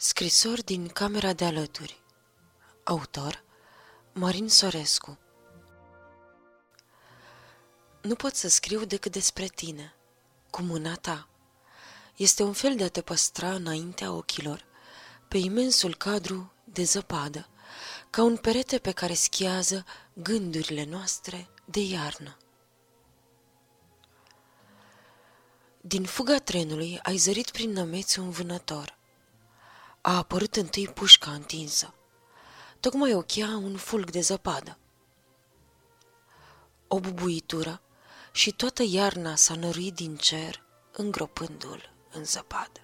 Scrisori din camera de alături Autor Marin Sorescu Nu pot să scriu decât despre tine, cu mâna ta. Este un fel de a te păstra înaintea ochilor, pe imensul cadru de zăpadă, ca un perete pe care schiază gândurile noastre de iarnă. Din fuga trenului ai zărit prin nămeți un vânător a apărut întâi pușca întinsă. Tocmai ochia un fulg de zăpadă. O bubuitură și toată iarna s-a năruit din cer, îngropându-l în zăpadă.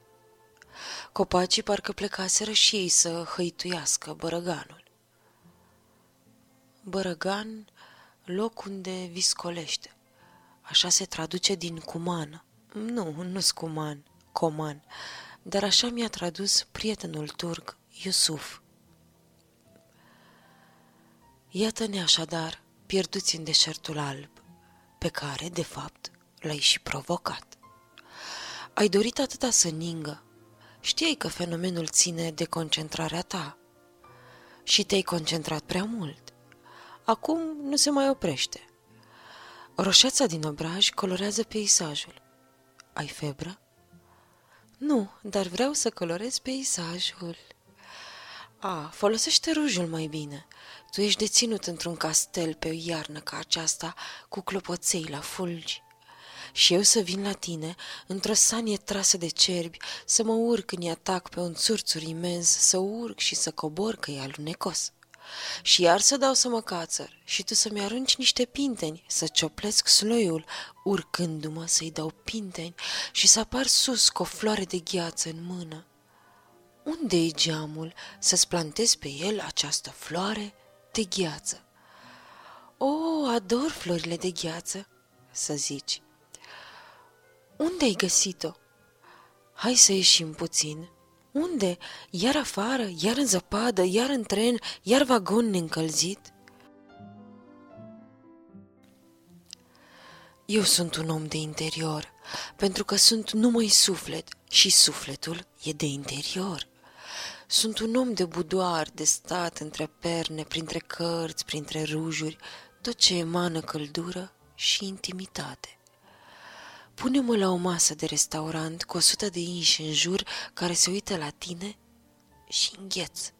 Copacii parcă plecaseră și ei să hăituiască bărăganul. Bărăgan, loc unde viscolește. Așa se traduce din cumană. Nu, nu-s cuman, coman, dar așa mi-a tradus prietenul turc Iusuf. Iată-ne așadar pierduți în deșertul alb, pe care, de fapt, l-ai și provocat. Ai dorit atâta să ningă, știai că fenomenul ține de concentrarea ta și te-ai concentrat prea mult. Acum nu se mai oprește. Roșeața din obraj colorează peisajul. Ai febră? Nu, dar vreau să colorez peisajul. A, folosește rujul mai bine. Tu ești deținut într-un castel pe o iarnă ca aceasta, cu clopoței la fulgi. Și eu să vin la tine, într-o sanie trasă de cerbi, să mă urc în atac pe un țurțur imens, să urc și să cobor că e alunecos și iar să dau să mă cațăr și tu să-mi arunci niște pinteni, să cioplesc sloiul, urcându-mă să-i dau pinteni și să apar sus cu o floare de gheață în mână. unde e geamul să-ți plantez pe el această floare de gheață? O, ador florile de gheață, să zici. Unde ai găsit-o? Hai să ieșim puțin unde? Iar afară, iar în zăpadă, iar în tren, iar vagon neîncălzit? Eu sunt un om de interior, pentru că sunt numai suflet și sufletul e de interior. Sunt un om de budoar, de stat între perne, printre cărți, printre rujuri, tot ce emană căldură și intimitate. Pune-mă la o masă de restaurant cu o sută de inși în jur care se uită la tine și îngheț.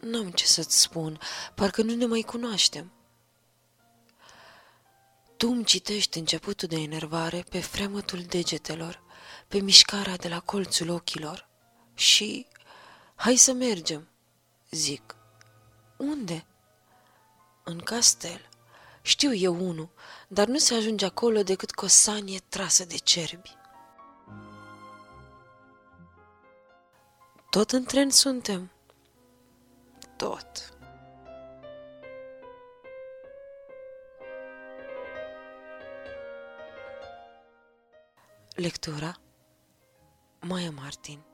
N-am ce să-ți spun, parcă nu ne mai cunoaștem. Tu îmi citești începutul de enervare pe fremătul degetelor, pe mișcarea de la colțul ochilor și... Hai să mergem, zic. Unde? În castel. Știu eu unul, dar nu se ajunge acolo decât cu o sanie trasă de cerbi. Tot în tren suntem. Tot. Lectura Maia Martin